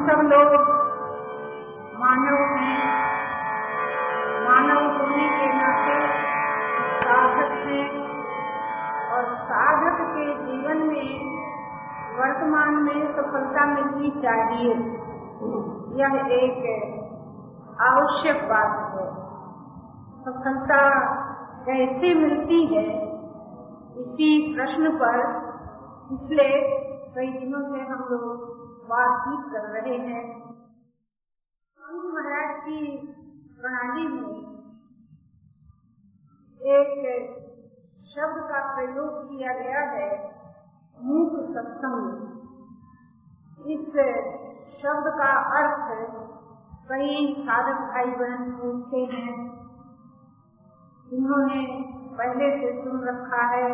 सब लोग मानव हैं। मानव होने के नाते साधक हैं और साधक के जीवन में वर्तमान में सफलता मिलनी चाहिए। यह एक आवश्यक बात है। सफलता कैसे मिलती है? इसी प्रश्न पर पिछले कई दिनों से हम लोग बातचीत कर रहे हैं। स्वामी महाराज की प्रणाली में एक शब्द का प्रयोग किया गया है, मूक सत्संग। इस शब्द का अर्थ कई साधक भाई बहन पूछते हैं। उन्होंने पहले से सुन रखा है,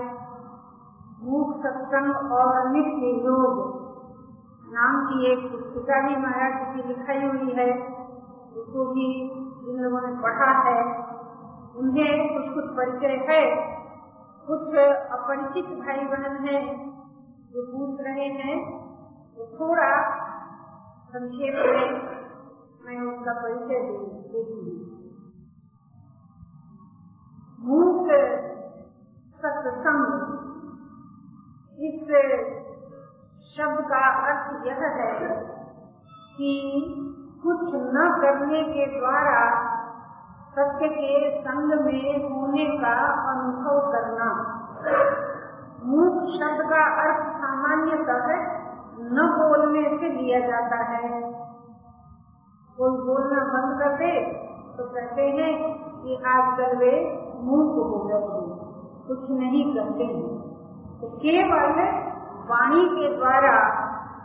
मूक सत्संग और नित्य योग। नाम की एक पुस्तिका भी महाराज जी की लिखाई हुई है उसको भी इन लोगों ने पढ़ा है उन्हें कुछ कुछ परिचय है। कुछ अपरिचित भाई बहन हैं जो पूछ रहे हैं तो थोड़ा संक्षेप में मैं उनका परिचय देती मूक सत्संग इस शब्द का अर्थ यह है कि कुछ न करने के द्वारा सत्य के संग में होने का अनुभव करना। मूक शब्द का अर्थ सामान्यतः न बोलने से लिया जाता है। कोई बोलना बंद कर दे तो कहते हैं कि आजकल वे मूक हो गए कुछ नहीं करते हैं। तो केवल वाणी के द्वारा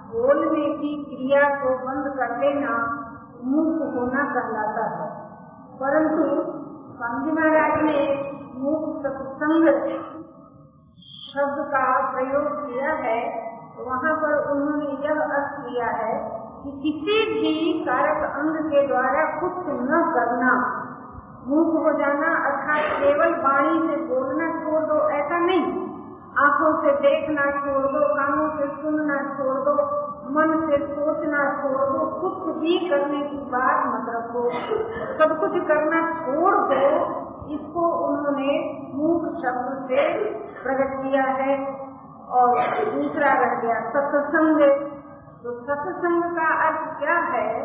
बोलने की क्रिया को बंद कर लेना मूक होना कहलाता है। परंतु स्वामी महाराज ने मूक सत्संग शब्द का प्रयोग किया है, वहाँ पर उन्होंने यह अर्थ किया है कि किसी भी कारक अंग के द्वारा कुछ न करना मूक हो जाना अर्थात केवल वाणी से बोलना छोड़ दो, ऐसा नहीं। आँखों से देखना छोड़ दो, कानों से सुनना छोड़ दो, मन से सोचना छोड़ दो, कुछ भी करने की बात मत रखो। सब कुछ करना छोड़ दो, इसको उन्होंने मूक शब्द से प्रकट किया है और दूसरा रह गया सत्संग। तो सत्संग का अर्थ क्या है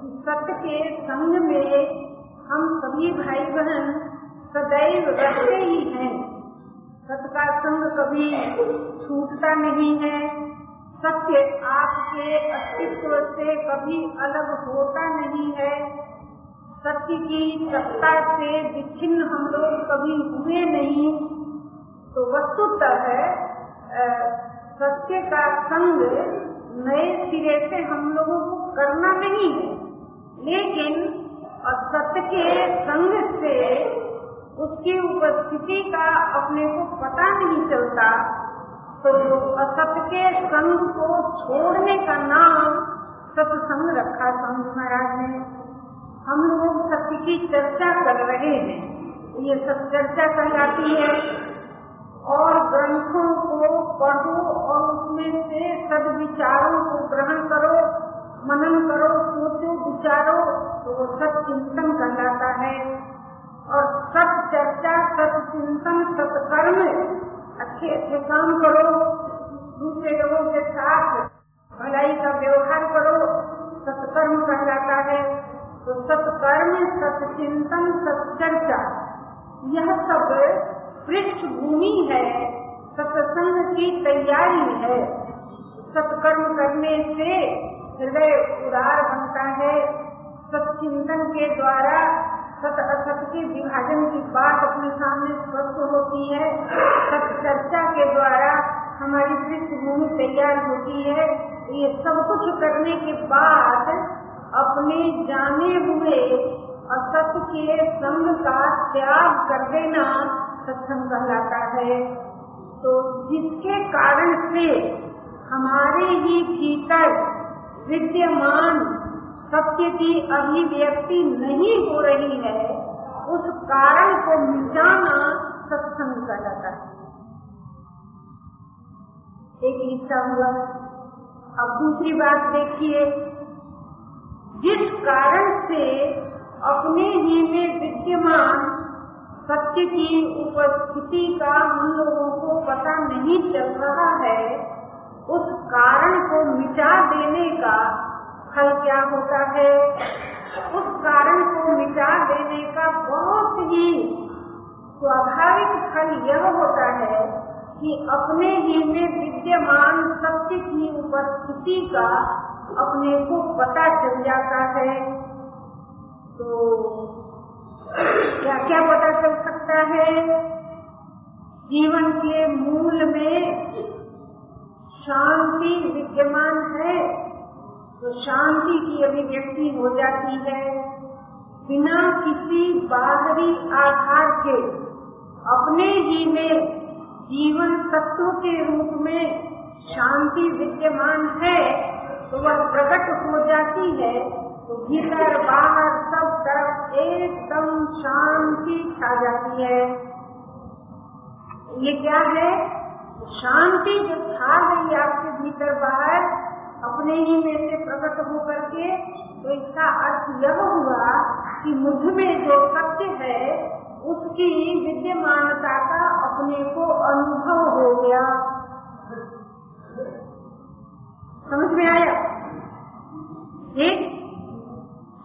कि सत्य के संग में हम सभी भाई बहन सदैव रहते ही हैं। सत्य संग कभी छूटता नहीं है। सत्य आपके अस्तित्व से कभी अलग होता नहीं है। सत्य की सत्ता से विच्छिन्न हम लोग कभी हुए नहीं। तो वस्तुतः सत्य का संग नए सिरे से हम लोगों को करना नहीं है। लेकिन सत्य के संग से उसकी उपस्थिति का अपने को पता नहीं चलता तो असत्य के संग को छोड़ने का नाम सत्संग रखा स्वामी महाराज ने। हम लोग सत्य की चर्चा कर रहे हैं। ये सब चर्चा कहलाती है। और ग्रंथों को पढ़ो और उसमें से सद विचारों को ग्रहण करो, मनन करो, सोचो, विचारो तो वो सब चिंतन कहलाता है और सत चर्चा सत चिंतन सत्कर्म अच्छे अच्छे काम करो, दूसरे लोगों के साथ भलाई का व्यवहार करो, सत्कर्म कहलाता है। तो सत्कर्म, सत्चिंतन, सत्चर्चा, यह सब पृष्ठभूमि है। सत्संग की तैयारी है। सत्कर्म करने से हृदय उदार बनता है। सत्चिंतन के द्वारा सत के विभाजन की बात अपने सामने स्पष्ट होती है। सत चर्चा के द्वारा हमारी पृष्ठभूमि तैयार होती है। ये सब कुछ करने के बाद अपने जाने हुए असत के संग का त्याग कर देना सत्संग कहलाता है। तो जिसके कारण से हमारे ही भीतर विद्यमान सत्य की अभिव्यक्ति नहीं हो रही है, उस कारण को मिटाना सत्संग कहलाता है। एक हिस्सा हुआ। अब दूसरी बात देखिए, जिस कारण से अपने ही में विद्यमान सत्य की उपस्थिति का हम लोगों को पता नहीं चल रहा है, उस कारण को मिटा देने का फल क्या होता है? उस कारण को मिटा देने का बहुत ही स्वाभाविक फल यह होता है कि अपने ही में विद्यमान सत्य की उपस्थिति का अपने को पता चल जाता है। तो क्या क्या पता चल सकता है? जीवन के मूल में शांति विद्यमान है। तो शांति की अभिव्यक्ति हो जाती है, बिना किसी बाहरी आधार के अपने ही में जीवन तत्व के रूप में शांति विद्यमान है तो वह प्रकट हो जाती है तो भीतर बाहर सब तरफ़ एकदम शांति छा जाती है। ये क्या है? शांति जो छा गई आपके भीतर बाहर अपने ही में से प्रकट होकर के तो इसका अर्थ यह हुआ कि मुझमें जो सत्य है, उसकी विद्यमानता का अपने को अनुभव हो गया। समझ में आया? एक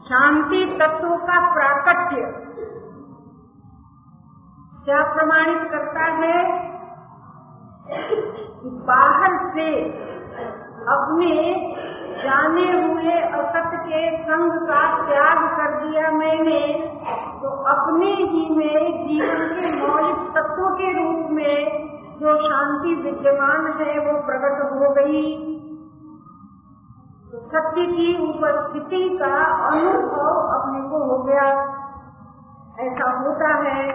शांति तत्व का प्राकट्य क्या प्रमाणित करता है बाहर से अपने जाने हुए असत के संग का त्याग कर दिया मैंने तो अपने ही में जीवन के मौलिक तत्व के रूप में जो शांति विद्यमान है, वो प्रकट हो गई। तो सत्य की उपस्थिति का अनुभव अपने को हो गया। ऐसा होता है।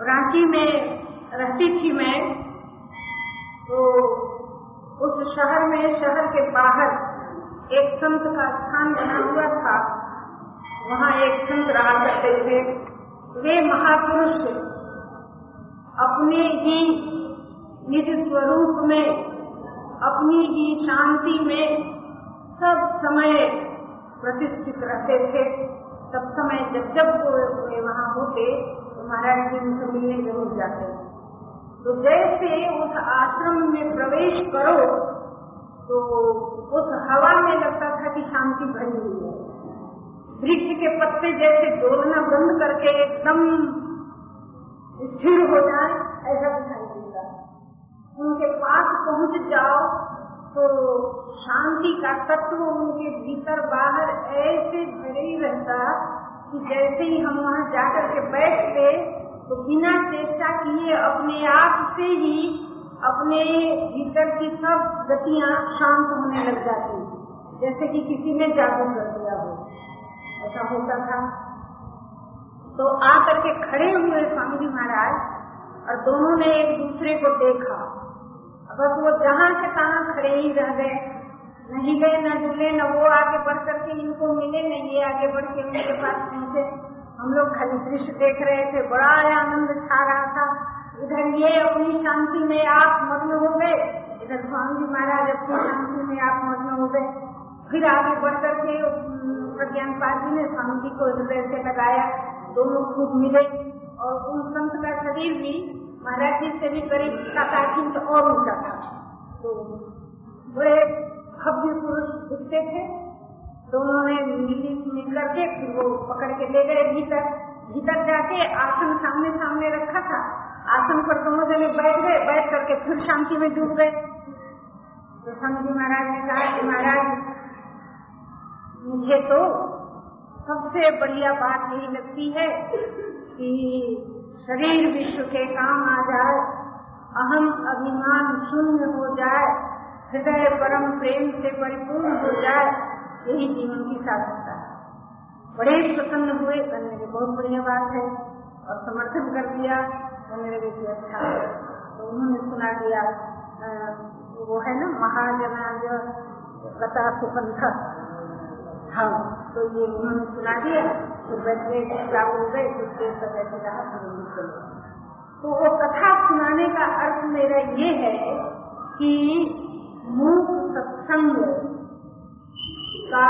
रांची में रहती थी मैं तो उस शहर में, शहर के बाहर एक संत का स्थान बना हुआ था। वहाँ एक संत रहा करते थे। वे महापुरुष अपने ही निज स्वरूप में, अपनी ही शांति में सब समय प्रतिष्ठित रहते थे। सब समय जब जब वे वहाँ होते तो महाराज जी उनसे मिलने ज़रूर जाते। तो जैसे उस आश्रम में प्रवेश करो तो उस हवा में लगता था कि शांति भरी हुई है। वृक्ष के पत्ते जैसे डोलना बंद करके एकदम स्थिर हो जाए, ऐसा दिखाई देता उनके पास पहुँच जाओ तो शांति का तत्व उनके भीतर बाहर ऐसे भरे ही रहता कि जैसे ही हम वहाँ जाकर के बैठते तो बिना चेष्टा किए अपने आप से ही अपने भीतर की सब गतियाँ शांत होने लग जाती जैसे कि किसी ने जादू कर दिया हो। ऐसा होता था। तो आकर के खड़े हुए स्वामी जी महाराज और दोनों ने एक दूसरे को देखा। बस वो जहाँ से तहाँ खड़े ही रह गए। नहीं गए, न डूले न वो आगे बढ़ करके इनको मिले, न ये आगे बढ़ के उनके पास पहुँचे। हम लोग खाली दृश्य देख रहे थे, बड़ा आनंद छा रहा था। इधर ये अपनी शांति में आप मग्न हो गए। इधर स्वामी जी महाराज अपनी शांति में आप मग्न हो गए। फिर आगे बढ़ करके प्रज्ञान जी ने स्वामी जी को हृदय से लगाया। दोनों खूब मिले और उन संत का शरीर भी, महाराज जी से भी करीब सात आठ इंच और ऊँचा था। तो बड़े भव्य पुरुष दिखते थे। दोनों ने मिली मिल करके फिर वो पकड़ के ले गए भीतर। भीतर जाके आसन सामने सामने रखा था। आसन पर दोनों जने बैठ गए, बैठ करके फिर शांति में डूब गए। तो स्वामी जी महाराज ने कहा कि महाराज, मुझे तो सबसे बढ़िया बात यही लगती है कि शरीर विश्व के काम आ जाए, अहम अभिमान शून्य हो जाए, हृदय परम प्रेम से परिपूर्ण हो जाए यही जीवन की सार्थकता है। बड़े प्रसन्न हुए की बहुत बढ़िया बात है, और समर्थन कर दिया मेरे बेटी अच्छा तो उन्होंने सुना दिया वो है ना महाजना जो कथा सुपंथ हाँ तो ये उन्होंने सुना दिया तो बैठ गए हो गए देर तक ऐसे रहा तो वो कथा सुनाने का अर्थ मेरा ये है कि सत्य सत्संग का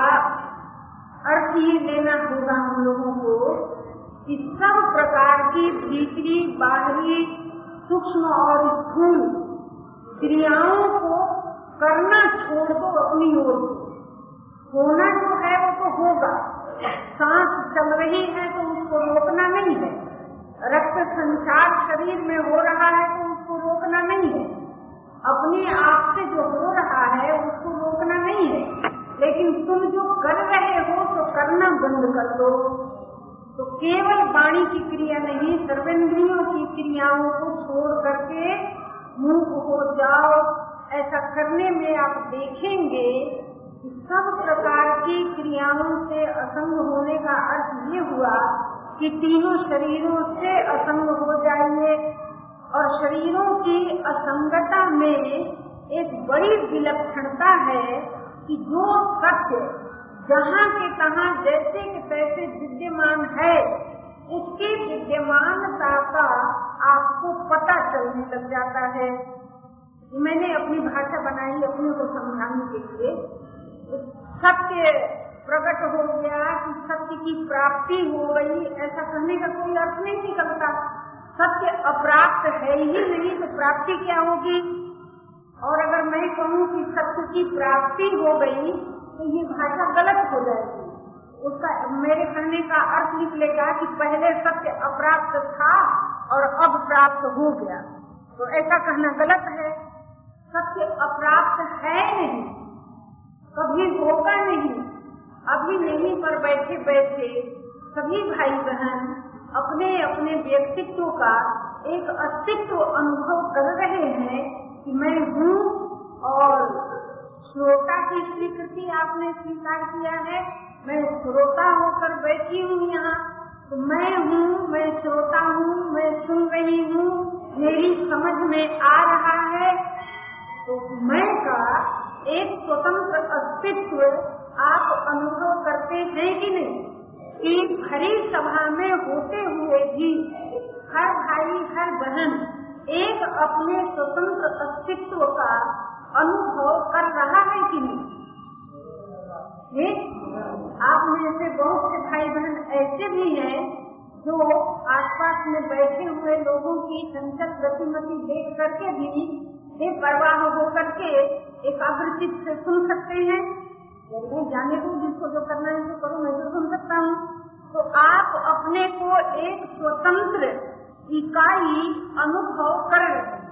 अर्थ ये लेना होगा हम लोगों को कि सब प्रकार की भीतरी, बाहरी, सूक्ष्म और स्थूल क्रियाओं को करना छोड़ दो अपनी ओर होना जो है वो तो होगा। सांस चल रही है तो उसको रोकना नहीं है। रक्त संचार शरीर में हो रहा है तो उसको रोकना नहीं है। अपने आप से जो हो रहा है उसको रोकना नहीं है। लेकिन तुम जो कर रहे हो तो करना बंद कर दो। तो केवल वाणी की क्रिया नहीं, सर्वेंद्रियों की क्रियाओं को छोड़ करके मुँह हो जाओ। ऐसा करने में आप देखेंगे कि सब प्रकार की क्रियाओं से असंग होने का अर्थ ये हुआ कि तीनों शरीरों से असंग हो जाइए। और शरीरों की असंगता में एक बड़ी विलक्षणता है कि जो सत्य जहाँ के तहाँ जैसे के तैसे विद्यमान है, उसकी विद्यमानता का आपको पता चलने लग जाता है। मैंने अपनी भाषा बनाई, अपने को समझाने के लिए। सत्य प्रकट हो गया कि सत्य की प्राप्ति हो गई, ऐसा कहने का कोई अर्थ नहीं निकलता। सत्य अप्राप्त है ही नहीं तो प्राप्ति क्या होगी? और अगर मैं कहूँ कि सत्य की प्राप्ति हो गई तो ये भाषा गलत हो जाएगी। उसका मेरे कहने का अर्थ निकलेगा कि पहले सत्य अप्राप्त था और अब प्राप्त हो गया। तो ऐसा कहना गलत है। सत्य अप्राप्त है नहीं। कभी होगा नहीं। अभी नहीं पर बैठे बैठे सभी भाई बहन अपने अपने व्यक्तित्व का एक अस्तित्व अनुभव कर रहे हैं कि मैं हूँ और श्रोता की स्वीकृति आपने स्वीकार किया है। मैं श्रोता होकर बैठी हूँ यहाँ। तो मैं हूँ, मैं श्रोता हूँ, मैं सुन रही हूँ। मेरी समझ में आ रहा है। तो मैं का एक स्वतंत्र अस्तित्व आप अनुभव करते हैं कि नहीं? कि भरी सभा में होते हुए भी हर भाई, हर बहन एक अपने स्वतंत्र अस्तित्व का अनुभव कर रहा है कि नहीं? आप में से बहुत से भाई बहन ऐसे भी हैं जो आसपास में बैठे हुए लोगों की चंचल गतिमति देख करके भी बेपरवाह होकर के एकाग्रचित से सुन सकते हैं। मैं जाने दू जिसको जो करना है तो करो, मैं तो सुन सकता हूँ। तो आप अपने को एक स्वतंत्र इकाई अनुभव कर रहे हैं।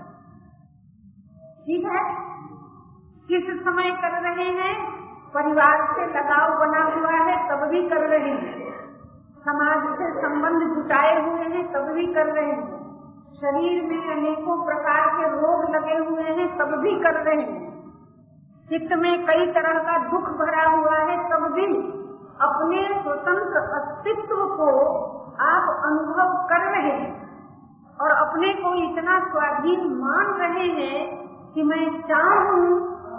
ठीक है? किस समय कर रहे हैं? परिवार से लगाव बना हुआ है, तब भी कर रहे हैं। समाज से संबंध जुटाए हुए हैं, तब भी कर रहे हैं। शरीर में अनेकों प्रकार के रोग लगे हुए हैं, तब भी कर रहे हैं। चित्त में कई तरह का दुख भरा हुआ है, तब भी अपने स्वतंत्र अस्तित्व को आप अनुभव कर रहे हैं। और अपने को इतना स्वाधीन मान रहे हैं कि मैं चाहूँ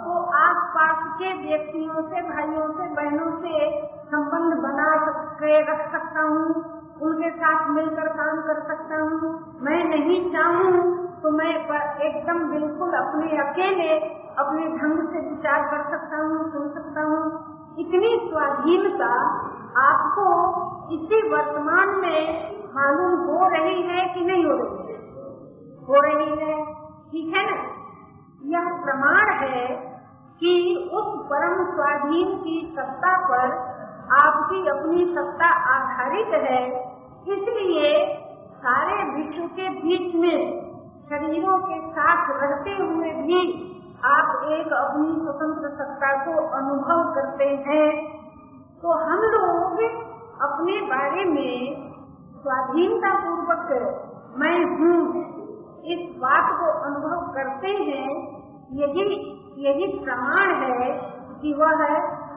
तो आस पास के व्यक्तियों से, भाइयों से, बहनों से संबंध बना के रख सकता हूँ, उनके साथ मिलकर काम कर सकता हूँ। मैं नहीं चाहूँ तो मैं एकदम बिल्कुल अपने अकेले अपने ढंग से विचार कर सकता हूँ, सुन सकता हूँ। इतनी स्वाधीनता आपको इसी वर्तमान में मालूम हो रही है कि नहीं हो रही है? हो रही है, ठीक है ना? यह प्रमाण है कि उस परम स्वाधीन की सत्ता पर आपकी अपनी सत्ता आधारित है। इसलिए सारे विश्व के बीच में, शरीरों के साथ रहते हुए भी आप एक अपनी स्वतंत्र सत्ता को अनुभव करते हैं। तो हम लोग अपने बारे में स्वाधीनता पूर्वक मैं हूँ। इस बात को अनुभव करते हैं, यही यही प्रमाण है कि वह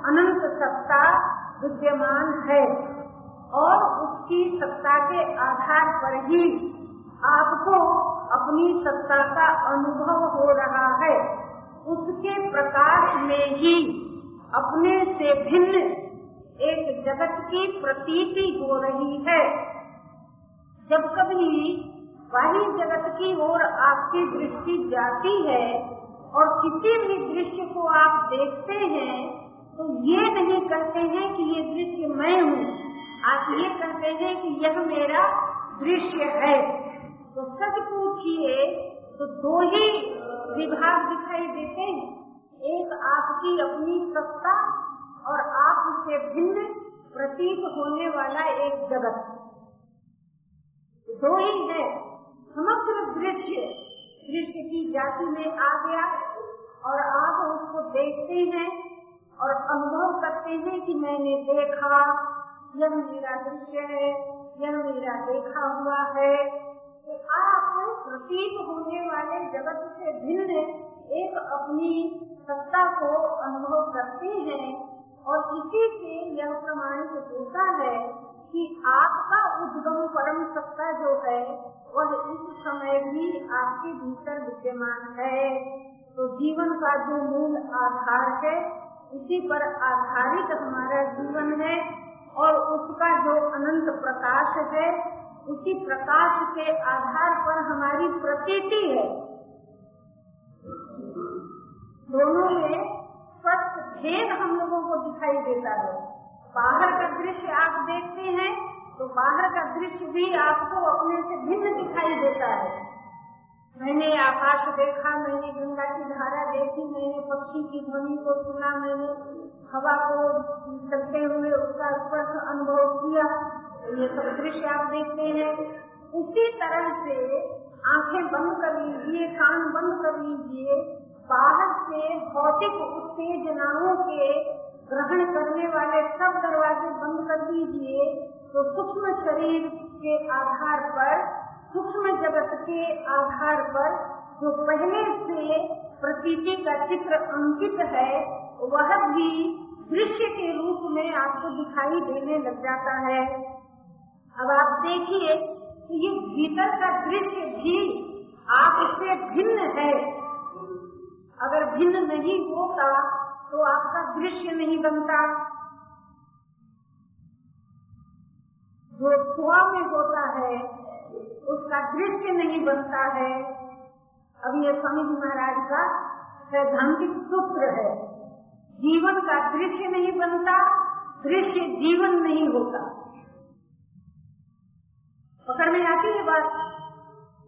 अनंत सत्ता विद्यमान है और उसकी सत्ता के आधार पर ही आपको अपनी सत्ता का अनुभव हो रहा है। उसके प्रकाश में ही अपने से भिन्न एक जगत की प्रतीति हो रही है। जब कभी बाह्य जगत की ओर आपकी दृष्टि जाती है और किसी भी दृश्य को आप देखते हैं तो ये नहीं कहते हैं कि ये दृश्य मैं हूँ। आप ये कहते हैं कि यह मेरा दृश्य है। तो सच पूछिए तो दो ही विभाग दिखाई देते हैं। एक आपकी अपनी सत्ता और आप से भिन्न प्रतीत होने वाला एक जगत। दो ही। है समग्र दृश्य दृश्य की जाति में आ गया और आप उसको देखते हैं और अनुभव करते हैं कि मैंने देखा, यह मेरा दृश्य है, यह मेरा देखा हुआ है। तो आप प्रतीक होने वाले जगत से भिन्न एक अपनी सत्ता को अनुभव करते हैं और इसी से यह प्रमाणित होता है कि आपका उद्गम परम सत्ता जो है, वह इस समय भी आपके भीतर विद्यमान है। तो जीवन का जो मूल आधार है, उसी पर आधारित हमारा जीवन है और उसका जो अनंत प्रकाश है, उसी प्रकाश के आधार पर हमारी प्रतीति है। दोनों में स्पष्ट भेद हम लोगों को दिखाई देता है। बाहर का दृश्य आप देखते हैं तो बाहर का दृश्य भी आपको अपने से भिन्न दिखाई देता है। मैंने आकाश देखा, मैंने गंगा की धारा देखी, मैंने पक्षी की ध्वनि को सुना, मैंने हवा को चलते हुए उसका स्पर्श अनुभव किया। ये सब दृश्य आप देखते हैं। उसी तरह से आँखें बंद कर लीजिए, कान बंद कर लीजिए। बाहर से भौतिक उत्तेजनाओं के ग्रहण करने वाले सब दरवाजे बंद कर दीजिए तो सूक्ष्म शरीर के आधार पर, सूक्ष्म जगत के आधार पर जो पहले से प्रतीति का चित्र अंकित है, वह भी दृश्य के रूप में आपको दिखाई देने लग जाता है। अब आप देखिए कि ये भीतर का दृश्य भी आपसे भिन्न है। अगर भिन्न नहीं होता तो आपका दृश्य नहीं बनता। जो स्व में होता है, उसका दृश्य नहीं बनता है। अब ये स्वामी जी महाराज का सैद्धांतिक सूत्र है। जीवन का दृश्य नहीं बनता, दृश्य जीवन नहीं होता। पकड़ में आती है बात?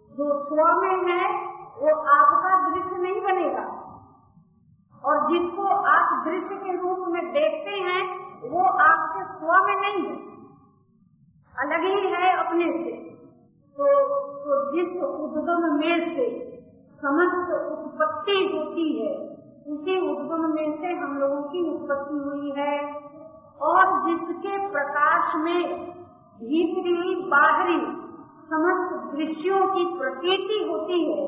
जो स्व में है, वो आपका दृश्य नहीं बनेगा। और जिसको आप दृश्य के रूप में देखते हैं वो आपके स्व में नहीं है। अलग ही है अपने से। तो, तो जिस उद्गम में से समस्त उत्पत्ति होती है उसी उद्गम में से हम लोगों की उत्पत्ति हुई है। और जिसके प्रकाश में भीतरी बाहरी समस्त दृश्यों की प्रतीति होती है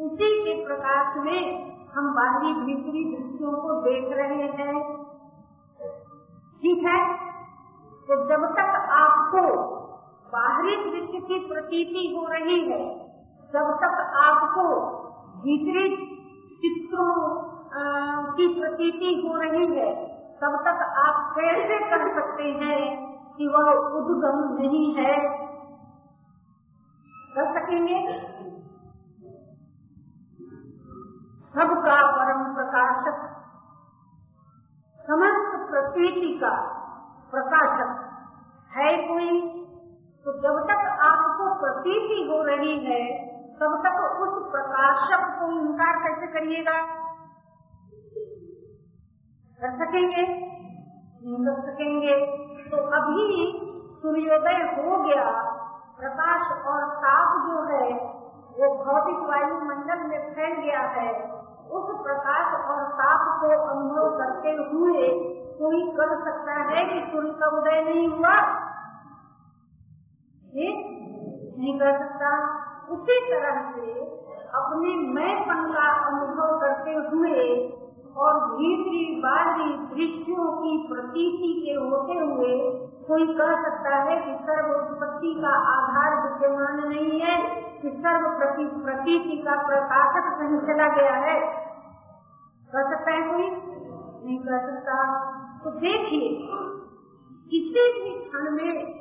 उसी के प्रकाश में हम बाहरी भीतरी दृश्यों को देख रहे हैं। ठीक है? तो जब तक आपको बाहरी दृश्य की प्रतीति हो रही है, जब तक आपको भीतरी चित्रों की प्रतीति हो रही है, तब तक आप कैसे कर सकते हैं कि वह उद्गम नहीं है? कर सकेंगे? सबका परम प्रकाशक। समस्त प्रतीति का प्रकाशक है कोई। तो जब तक आपको प्रतीति हो रही है, तब तक उस प्रकाशक को इनकार कैसे करिएगा? कर सकेंगे? नहीं कर सकेंगे? तो अभी सूर्योदय हो गया। प्रकाश और ताप जो है, वो भौतिक वायुमंडल में फैल गया है। उस प्रकाश और ताप को अनुभव करते हुए कोई कर सकता है कि सूर्य का उदय नहीं हुआ? ये नहीं कर सकता। उसी तरह से अपने मैं पन का अनुभव करते हुए और भीतरी बाहरी दृश्यों की प्रतीति के होते हुए कोई कह सकता है कि सर्व उत्पत्ति का आधार विद्यमान नहीं है, कि सर्व प्रति प्रतीति का प्रकाशक कहीं चला गया है। कर सकता है कोई? नहीं कर सकता। तो देखिए, किसी भी क्षण में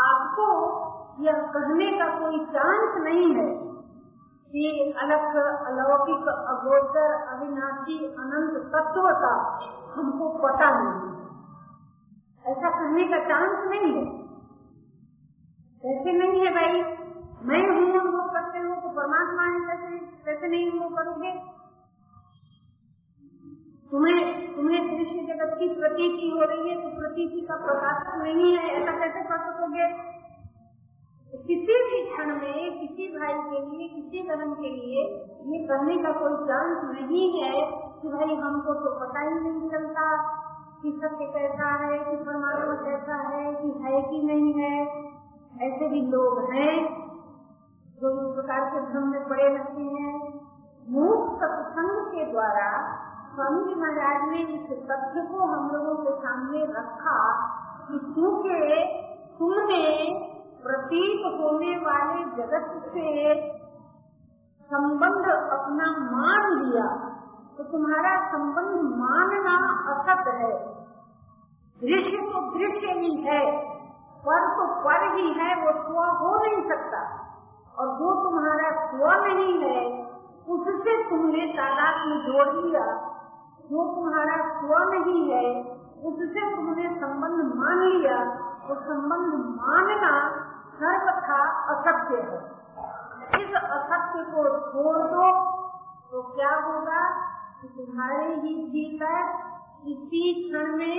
आपको यह कहने का कोई चांस नहीं है कि अलग अलौकिक अगोचर अविनाशी अनंत तत्व का हमको पता नहीं है। ऐसा कहने का चांस नहीं है। ऐसे नहीं है भाई। मैं हूँ वो करते हूँ तो परमात्मा है कैसे कैसे नहीं वो करोगे। तुम्हें तुम्हें दृश्य जगत की प्रतीति हो रही है तो प्रतीति का प्रकाशन नहीं है, ऐसा कैसे कर सकोगे? किसी भी क्षण में, किसी भाई के लिए, किसी धर्म के लिए ये करने का कोई चांस नहीं है कि भाई हमको तो पता ही नहीं चलता कि सत्य कैसा है, कि परमात्मा कैसा है, कि है कि नहीं है। ऐसे भी लोग हैं जो इस प्रकार के भ्रम में पड़े रहते हैं। मूक सत्संग के द्वारा स्वामी जी महाराज ने इस तथ्य को हम लोगों के सामने रखा कि क्योंकि तुमने प्रतीक होने वाले जगत से संबंध अपना मान लिया तो तुम्हारा संबंध मानना असत है। दृश्य तो दृश्य ही है, पर तो पर ही है, वो स्व हो नहीं सकता। और जो तुम्हारा स्व नहीं है, उससे तुमने तादाद में जोड़ लिया जो तुम्हारा स्व नहीं है, उससे तुमने संबंध मान लिया तो संबंध मानना सर्वथा असत्य है। इस असत्य को छोड़ दो तो क्या होगा कि तुम्हारे ही भीतर इसी क्षण में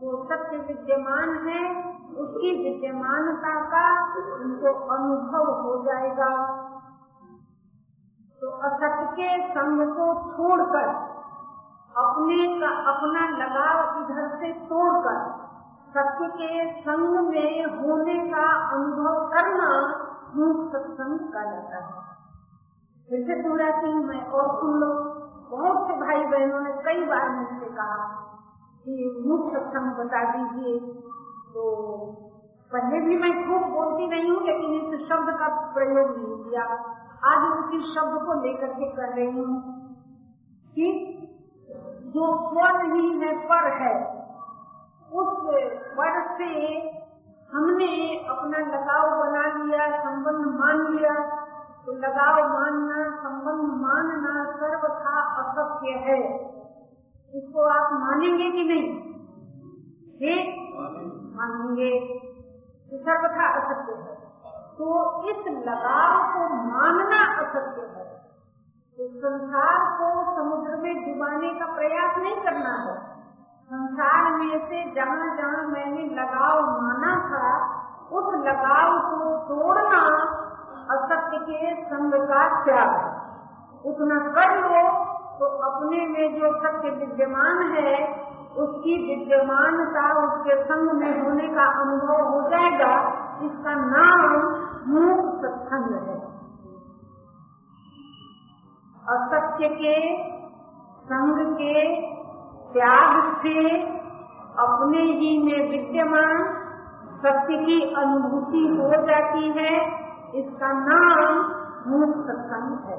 वो सत्य विद्यमान है, उसकी विद्यमानता का उनको अनुभव हो जाएगा। तो असत्य के संग को छोड़कर, अपने का अपना लगाव इधर से तोड़कर सत्य के संग में होने का अनुभव करना मूक सत्संग का जाता है। जैसे दूरा सिंह में और सुन लो बहुत से भाई बहनों ने कई बार मुझसे कहा कि मूक सत्संग बता दीजिए। तो पहले भी मैं खूब बोलती नहीं हूँ, लेकिन इस शब्द का प्रयोग नहीं किया। आज उसी शब्द को लेकर के कर रही हूँ कि जो स्व नहीं है, पर है। उस पर से हमने अपना लगाव बना लिया, संबंध मान लिया। तो लगाव मानना, संबंध मानना सर्वथा असत्य है। इसको आप मानेंगे कि नहीं? मानेंगे। सर्वथा असत्य है। तो इस लगाव को मानना असत्य है। तो संसार को समुद्र में डुबाने का प्रयास नहीं करना है। संसार में से जहाँ जहाँ मैंने लगाव माना था, उस लगाव को तोड़ना असत्य के संग का त्याग उतना कर लो तो अपने में जो सत्य विद्यमान है, उसकी विद्यमानता उसके संग में होने का अनुभव हो जाएगा। इसका नाम मूक सत्संग है। असत्य के संग के त्याग से अपने ही में विद्यमान सत्य की अनुभूति हो जाती है, इसका नाम मूक सत्संग है।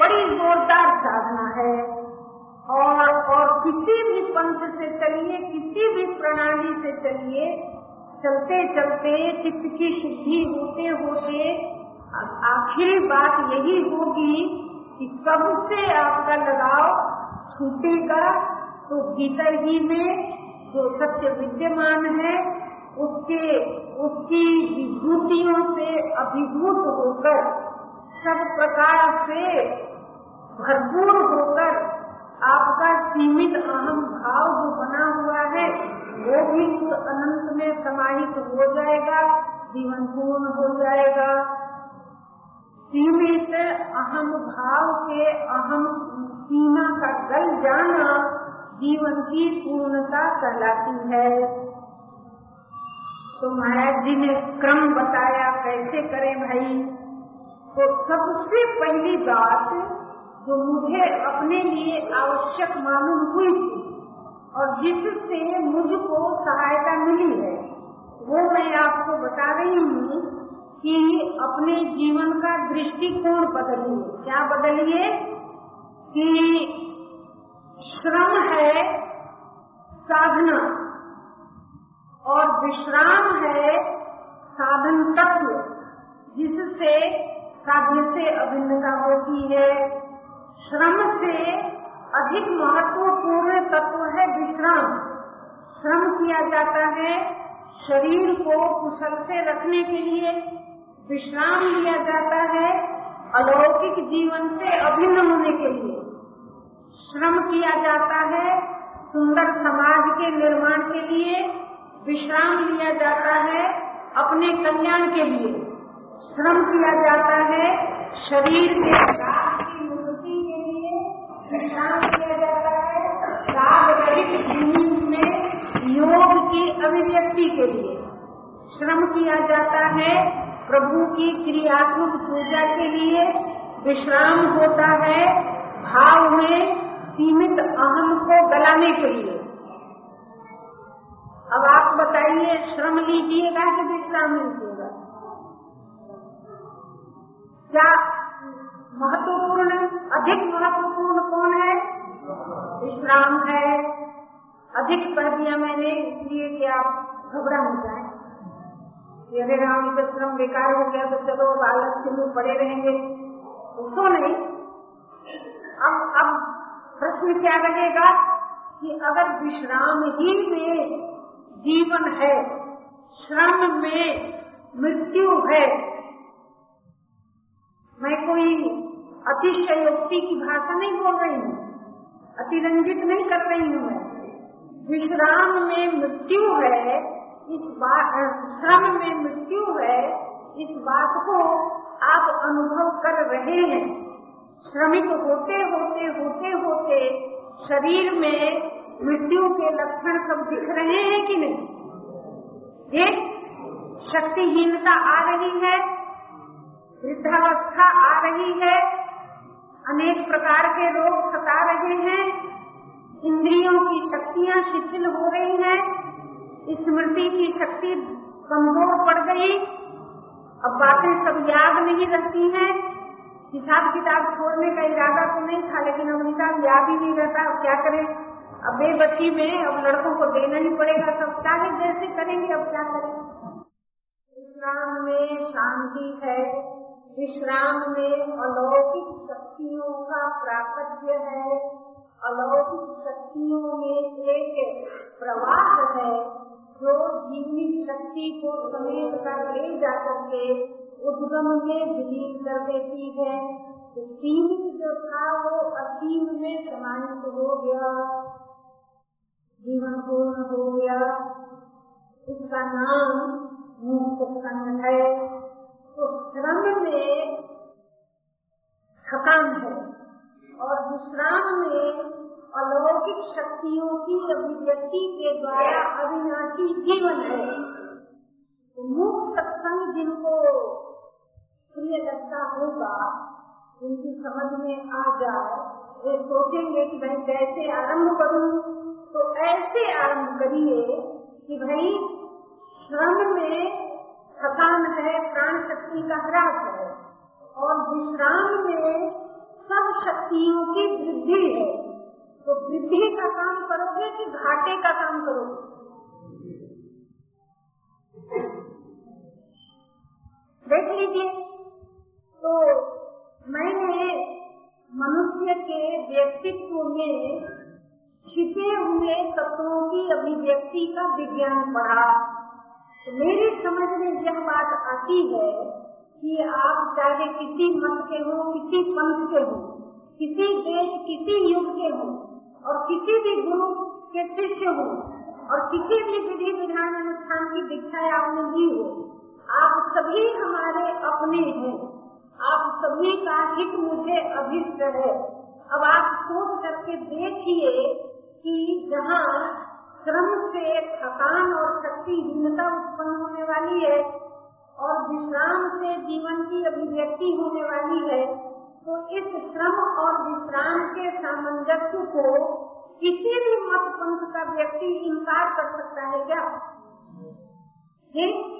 बड़ी जोरदार साधना है। और और किसी भी पंथ से चलिए, किसी भी प्रणाली से चलिए चलते चलते चित्त की शुद्धि होते होते आखिरी बात यही होगी कि कब से आपका लगाव छूटेगा तो भीतर ही में जो सत्य विद्यमान है, उसके, उसकी विभूतियों से अभिभूत होकर, सब प्रकार से भरपूर होकर आपका सीमित अहम भाव जो बना हुआ है, वो भी उस अनंत में समाहित हो जाएगा, जीवन पूर्ण हो जाएगा। सीमित अहम भाव के अहम सीमा का गल जाना जीवन की पूर्णता कहलाती है। तो महाराज जी ने क्रम बताया, कैसे करें भाई? तो सबसे पहली बात जो मुझे अपने लिए आवश्यक मालूम हुई थी और जिससे मुझको सहायता मिली है, वो मैं आपको बता रही हूँ कि अपने जीवन का दृष्टिकोण बदलिए। क्या बदलिए? कि श्रम है, साधना। और विश्राम है, साधन तत्व, जिससे साध्य से अभिन्नता होती है। श्रम से अधिक महत्वपूर्ण तत्व है विश्राम। श्रम किया जाता है शरीर को कुशल से रखने के लिए। विश्राम लिया जाता है अलौकिक जीवन से अभिन्न होने के लिए। श्रम किया जाता है सुंदर समाज के निर्माण के लिए। विश्राम लिया जाता है अपने कल्याण के लिए। श्रम किया जाता है शरीर के राग की मुक्ति के लिए। विश्राम किया जाता है में योग की अभिव्यक्ति के लिए। श्रम किया जाता है प्रभु की क्रियात्मक पूजा के लिए विश्राम होता है भाव में सीमित अहम को गलाने के लिए। अब आप बताइए, श्रम लीजिएगा कि विश्राम लीजिएगा? क्या महत्वपूर्ण, अधिक महत्वपूर्ण कौन है? विश्राम है। अधिक पढ़ दिया मैंने, इसलिए कि आप घबरा हो जाए। अरे राम का श्रम बेकार हो गया तो चलो आलस्य में पड़े रहेंगे। उसको नहीं। अब अब प्रश्न क्या लगेगा कि अगर विश्राम ही में जीवन है, श्रम में मृत्यु है, मैं कोई अतिशयोक्ति की भाषा नहीं बोल रही हूँ, अतिरंजित नहीं कर रही हूँ मैं। विश्राम में मृत्यु है इस बात श्रम में मृत्यु है, इस बात को आप अनुभव कर रहे हैं। श्रमिक होते होते होते होते शरीर में मृत्यु के लक्षण सब दिख रहे हैं कि नहीं? ये शक्तिहीनता आ रही है, वृद्धावस्था आ रही है, अनेक प्रकार के रोग सता रहे हैं, इंद्रियों की शक्तियाँ शिथिल हो रही हैं स्मृति की शक्ति कमज़ोर पड़ गई। अब बातें सब याद नहीं रहती हैं। हिसाब किताब छोड़ने का इरादा तो नहीं था, लेकिन अब हिसाब याद ही नहीं रहता। अब क्या करें? अब बेबसी में, अब लड़कों को देना ही पड़ेगा। सब चाहे जैसे करेंगे, अब क्या करें? विश्राम में शांति है। विश्राम में अलौकिक शक्तियों का प्राकट्य है। अलौकिक शक्तियों में एक प्रवाह है। जो जीवित शक्ति को समेट कर ले जा करके उद्गम में विलीन कर देती है तो सीमित जो था वो असीम में समाहित हो गया। जीवन पूर्ण हो गया। इसका नाम मुक्त है। तो श्रम में थकान है और विश्राम में अलौकिक शक्तियों की अभिव्यक्ति के द्वारा अविनाशी जीवन है। तो मुक्त सत्संग जिनको प्रिय लगता होगा, उनकी समझ में आ जाए, वे सोचेंगे कि भाई कैसे आरंभ करूँ? तो ऐसे आरंभ करिए कि भाई श्रम में थकान है, प्राण शक्ति का ह्रास है, और विश्राम में सब शक्तियों की वृद्धि है। तो वृद्धि का काम करोगे कि घाटे का काम करोगे? देख लीजिए तो मैंने मनुष्य के व्यक्तित्व में छिपे हुए तत्वों की अभिव्यक्ति का विज्ञान पढ़ा। तो मेरी समझ में यह बात आती है कि आप चाहे किसी मत के हो, किसी पंथ के हो, किसी देश, किसी युग के हो और किसी भी गुरु के शिष्य हो, और किसी भी विधि विधान अनुष्ठान की दीक्षा आपने ली हो, आप सभी हमारे अपने हैं। आप सभी का हित मुझे अभिष्ट है। अब आप सोच करके देखिए कि जहाँ श्रम से थकान और शक्तिहीनता उत्पन्न होने वाली है, और विश्राम से जीवन की अभिव्यक्ति होने वाली है तो इस श्रम और विश्राम के सामंजस्य को किसी भी मत पंथ का व्यक्ति इनकार कर सकता है क्या? जी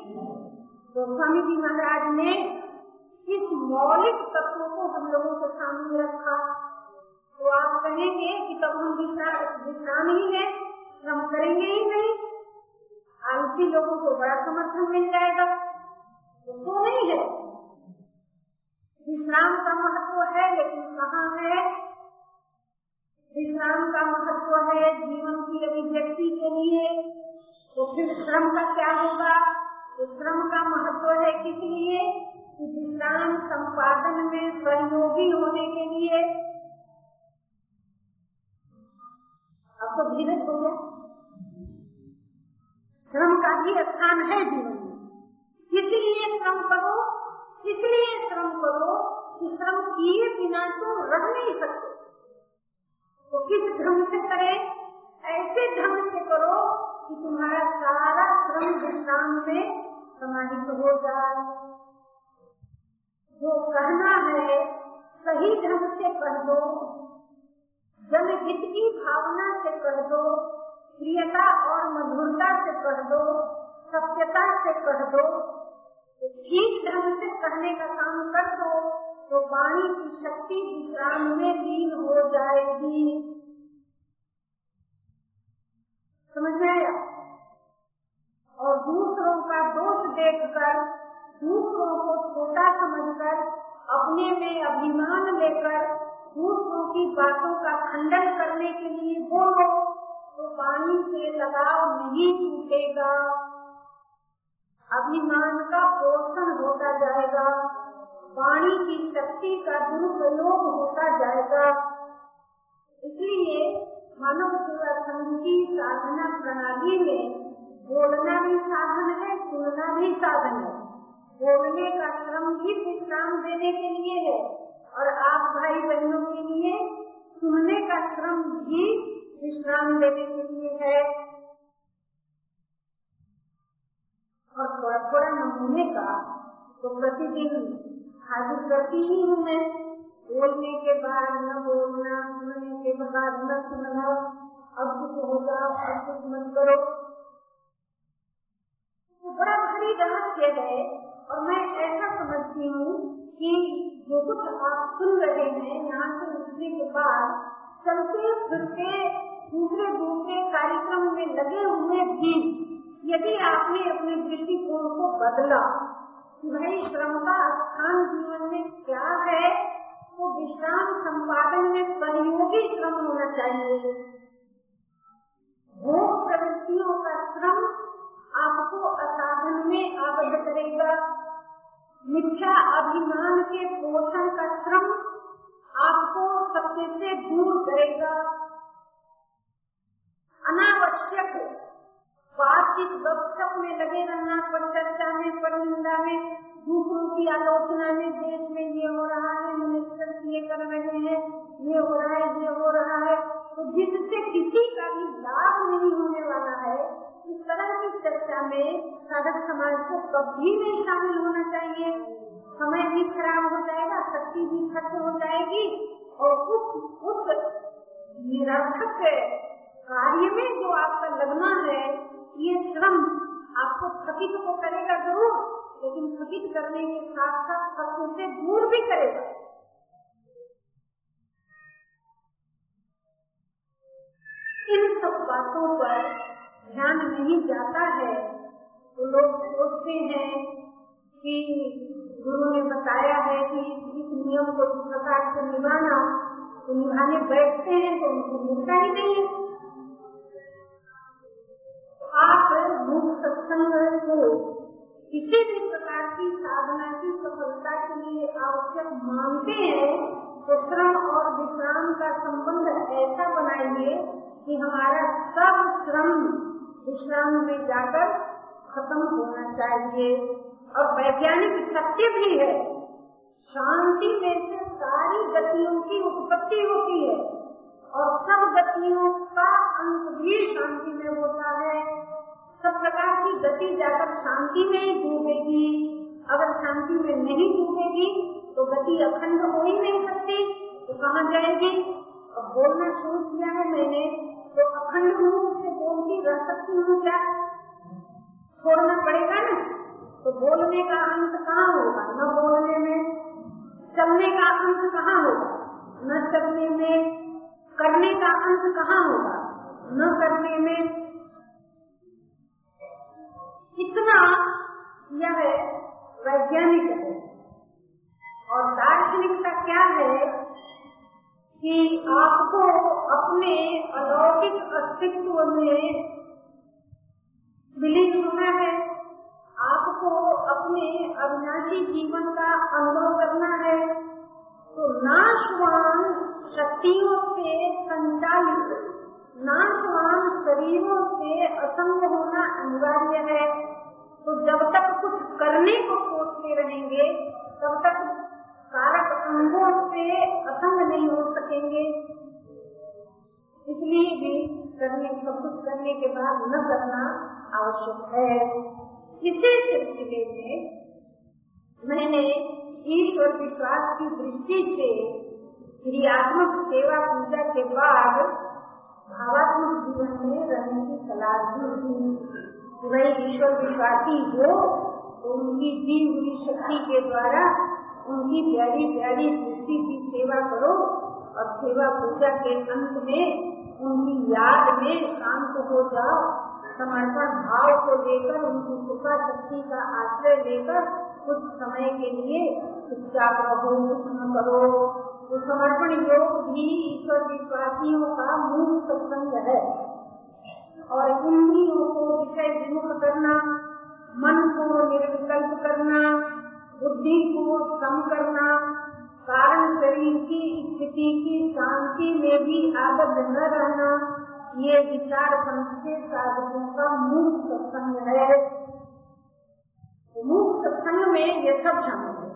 तो स्वामी जी महाराज ने इस मौलिक तत्व को हम लोगों के सामने रखा। तो आप कहेंगे कि तब हम विश्राम ही है श्रम करेंगे ही नहीं। आलसी लोगों को बड़ा समर्थन मिल जाएगा। तो, तो नहीं है। विश्राम का महत्व है, लेकिन कहाँ है? विश्राम का महत्व है जीवन की अभिव्यक्ति के लिए। तो फिर श्रम का क्या होगा? तो श्रम का महत्व है किस लिए? विश्राम संपादन में सहयोगी होने के लिए। अब तो हो गया। श्रम का भी स्थान है जीवन में। इसलिए श्रम करो? इसलिए श्रम करो कि श्रम किए बिना तो रह नहीं सकते। तो किस ढंग से करे? ऐसे ढंग से करो कि तुम्हारा सारा श्रम विश्राम में समाहित हो जाए। जो कहना है, सही ढंग से कह दो। जनहित की भावना से कह दो। प्रियता और मधुरता से कह दो। सत्यता से कह दो। ठीक ढंग से करने का काम कर दो तो वाणी की शक्ति विश्राम में लीन हो जाएगी। समझ में आया? और दूसरों का दोष देखकर, दूसरों को छोटा समझकर, अपने में अभिमान लेकर, दूसरों की बातों का खंडन करने के लिए बोलो तो पानी से लगाव नहीं टूटेगा। अभिमान का पोषण होता जाएगा। वाणी की शक्ति का दुरुपयोग होता जाएगा। इसलिए मानव की साधना प्रणाली में बोलना भी साधन है, सुनना भी साधन है। बोलने का श्रम भी विश्राम देने के लिए है और आप भाई बहनों के लिए सुनने का श्रम भी विश्राम देने के लिए है। और थोड़ा थोड़ा नमूने का तो प्रतिदिन हाजिर करती ही हूँ मैं। बोलने के बाद न बोलना, सुनने के बाद न सुनना। अब कुछ हो जाओ अब कुछ मत करो। तो बड़ा भारी रहस्य है और मैं ऐसा समझती हूँ कि जो कुछ आप सुन रहे हैं यहाँ से उठने के बाद चलते फिरते दूसरे दूसरे कार्यक्रम में लगे हुए भी यदि आपने अपने दृष्टिकोण को बदला, कि भाई श्रम का स्थान जीवन में क्या है वो विश्राम संपादन में सहयोगी श्रम होना चाहिए। भोग प्रवृत्तियों का श्रम आपको असाधन में आबद्ध करेगा। मिथ्या अभिमान के पोषण का श्रम आपको सत्य से दूर करेगा। अनावश्यक बातचीत गपशप में लगे रहना, पर चर्चा में, पर निंदा में, दूसरों की आलोचना में, देश में ये हो रहा है मिनिस्टर ये कर रहे हैं, ये हो रहा है, ये हो रहा है तो जिससे किसी का भी लाभ नहीं होने वाला है, इस तरह की चर्चा में साधक समाज को कभी नहीं शामिल होना चाहिए। समय भी खराब हो जाएगा, शक्ति भी खत्म हो जाएगी, और उस उस निरर्थक कार्य में जो आपका लगना है ये श्रम आपको थकित को करेगा ज़रूर, लेकिन थकित करने के साथ साथ सत्य से दूर भी करेगा। इन सब बातों पर ध्यान नहीं जाता है तो लोग सोचते हैं कि गुरु ने बताया है कि इस नियम को इस प्रकार से निभाना तो निभाने बैठते हैं तो उनको मिलता ही नहीं है। आवश्यक मानते हैं तो श्रम और विश्राम का संबंध ऐसा बनाइए कि हमारा सब श्रम विश्राम में जाकर खत्म होना चाहिए। और वैज्ञानिक सत्य भी है, शांति में से सारी गतियों की उत्पत्ति होती है, और सब गतियों का अंत भी शांति में होता है। सब प्रकार की गति जाकर शांति में ही डूबेगी अगर शांति में नहीं डूबेगी तो गति अखंड हो ही नहीं सकती। तो कहाँ जाएगी? अब बोलना शुरू किया है मैंने तो अखंड रूप से बोलती रह सकती हूँ क्या? छोड़ना पड़ेगा ना? तो बोलने का अंत कहाँ होगा? न बोलने में, चलने का अंत कहाँ होगा? न चलने में, करने का अंत कहाँ होगा? न करने में। इतना यह वैज्ञानिक है। और दार्शनिकता क्या है कि आपको अपने अलौकिक अस्तित्व में विलीन होना है। आपको अपने अविनाशी जीवन का अनुभव करना है। तो नाशवान शक्तियों से संचालित, नाशवान शरीरों से असंग होना अनिवार्य है। तो जब तक कुछ करने को सोचते रहेंगे, तब तक कारक अंगों से असंग नहीं हो सकेंगे। इसलिए भी करने, सब कुछ करने के बाद न करना आवश्यक है। इसी सिलसिले में मैंने ईश्वर विश्वास की दृष्टि से क्रियात्मक सेवा पूजा के बाद भावात्मक जीवन में रहने की सलाह दी थी। वही ईश्वर विश्वासी हो तो उनकी दी हुई शक्ति के द्वारा उनकी प्यारी प्यारी सृष्टि की सेवा करो और सेवा पूजा के अंत में उनकी याद में शांत हो जाओ। समर्पण भाव को लेकर, उनकी कृपा शक्ति का आश्रय लेकर कुछ समय के लिए चुपचाप रहो करो। तो समर्पण योग भी ईश्वर विश्वासियों का मूल सत्संग है। और इंद्रियों को विषय विमुख करना, मन को निर्विकल्प करना, बुद्धि को सम करना, कारण शरीर की स्थिति की शांति में भी आबद्ध न रहना, ये विचार पंथ के साधकों का मूल सत्संग है। मूल सत्संग में ये सब शामिल है।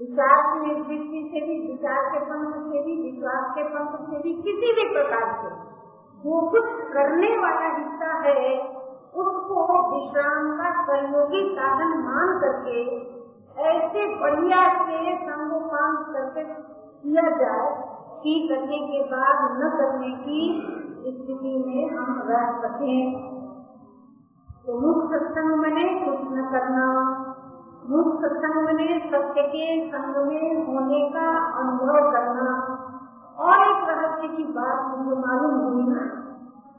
विचार की दृष्टि से भी, विचार के पंथ से भी, विश्वास के पंथ से भी किसी भी प्रकार से जो कुछ करने वाला हिस्सा है। उसको विश्राम का सहयोगी साधन मान करके ऐसे बढ़िया से संगोपान करके किया जाए कि करने के बाद न करने की स्थिति में हम रह सके। तो मुख्य सत्संग बने कुछ न करना। मुख सत्संग बने सत्य के संग में होने का अनुभव करना। और एक रहस्य की बात मुझे मालूम हुई ना।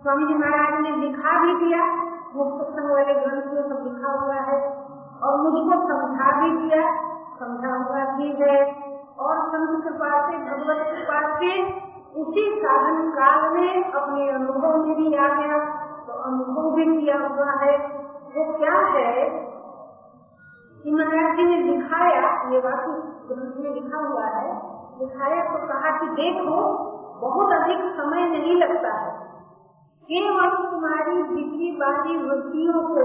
स्वामी जी महाराज ने लिखा भी दिया मुख्य सत्संग वाले ग्रंथ में सब लिखा हुआ है, और मुझको समझा भी दिया। समझा हुआ भी है। और संत कृपा से, भगवत कृपा से उसी साधन काल में अपने अनुभव में भी आ गया। तो अनुभव भी किया हुआ है। वो क्या है? कि महाराज जी ने दिखाया ये बात ग्रंथ में लिखा हुआ है दिखाया तो कहा कि देखो, बहुत अधिक समय नहीं लगता है। केवल तुम्हारी बिजली बाजी वृत्तियों को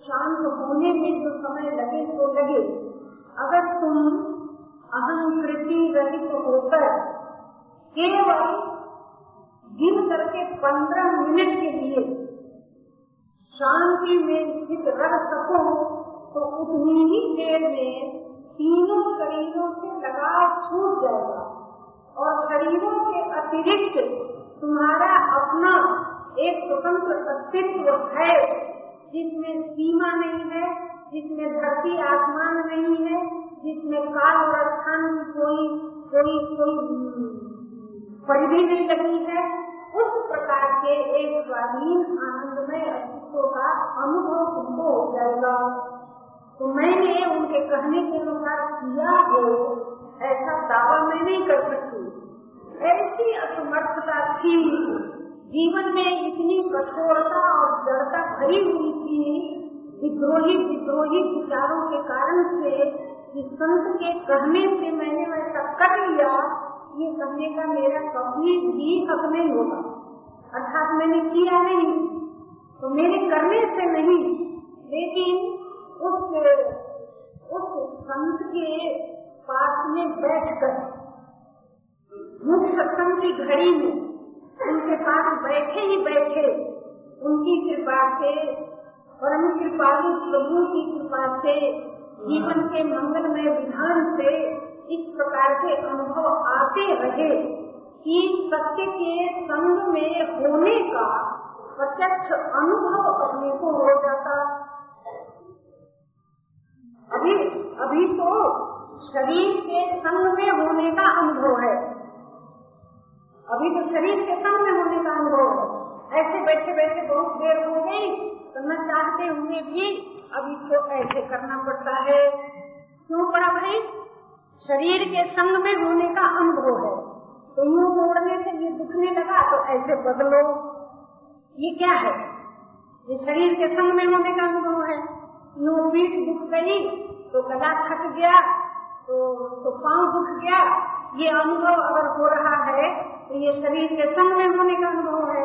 शांत होने में जो समय लगे तो लगे। अगर तुम अहंकृति रहित होकर केवल दिन करके पंद्रह मिनट के लिए शांति में स्थित रह सको तो उतनी ही देर में तीनों शरीरों से लगाव छूट जाएगा। और शरीरों के अतिरिक्त तुम्हारा अपना एक स्वतंत्र अस्तित्व है, जिसमें सीमा नहीं है, जिसमें धरती आसमान नहीं है, जिसमें काल और स्थान कोई कोई कोई परिधि नहीं लगी है। उस प्रकार के एक स्वाधीन आनंदमय अस्तित्व का अनुभव तुमको हो जाएगा। तो मैंने उनके कहने के अनुसार किया हो, ऐसा दावा मैं नहीं कर सकती। ऐसी असमर्थता थी। जीवन में इतनी कठोरता और जड़ता भरी हुई थी, विद्रोही विद्रोही विचारों के कारण से कि संत के कहने से मैंने वैसा कर लिया, ये कहने का मेरा कभी भी हक नहीं होगा अर्थात मैंने किया नहीं तो मेरे करने से नहीं, लेकिन उस उस संत के पास में बैठकर मुख्य सत्संग की घड़ी में, उनके पास बैठे ही बैठे, उनकी कृपा से परम कृपालु प्रभु की कृपा से, जीवन के मंगलमय विधान से, इस प्रकार के अनुभव आते रहे, कि सत्य के संग में होने का प्रत्यक्ष अनुभव अपने को हो जाता। अभी अभी तो शरीर के संग में होने का अनुभव है। अभी तो शरीर के संग में होने का अनुभव है। ऐसे बैठे बैठे बहुत देर हो गई तो न चाहते हुए भी अब इसको ऐसे करना पड़ता है। क्यों पड़ा भाई? शरीर के संग में होने का अनुभव है। तो यूँ मोड़ने से ये दुखने लगा तो ऐसे बदलो। ये क्या है? ये शरीर के संग में होने का अनुभव है। यूँ पीठ दुख गई तो गला थक गया तो तो पाँव दुख गया। ये अनुभव अगर हो रहा है तो ये शरीर के संग में होने का अनुभव है।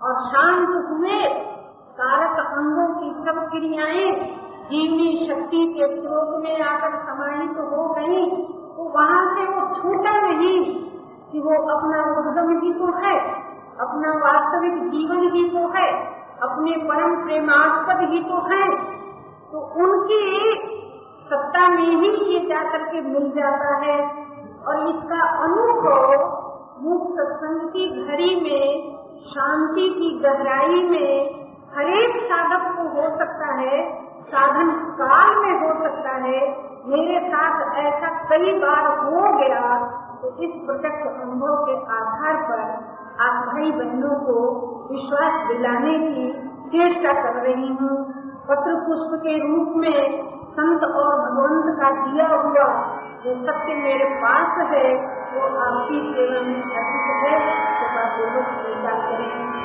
और शांत हुए, कारक अंगों की सब क्रियाएँ जीवनी शक्ति के स्रोत में आकर समाहित तो हो गई तो वहाँ से वो छूटा नहीं कि वो अपना उद्गम ही तो है, अपना वास्तविक जीवन ही तो है, अपने परम प्रेमास्पद ही तो है। तो उनकी सत्ता में ही ये जाकर के मिल जाता है। और इसका अनुभव मुक्त सत्संग की घड़ी में, शांति की गहराई में हरेक साधक को हो सकता है, साधन काल में हो सकता है। मेरे साथ ऐसा कई बार हो गया तो इस प्रत्यक्ष अनुभव के आधार पर आप भाई बहनों को विश्वास दिलाने की चेष्टा कर रही हूँ। पत्र पुष्प के रूप में संत और भगवंत का दिया हुआ जो सत्य मेरे पास है, वो आपकी सेवा में अर्पित है। कृपा पूर्वक स्वीकार करें।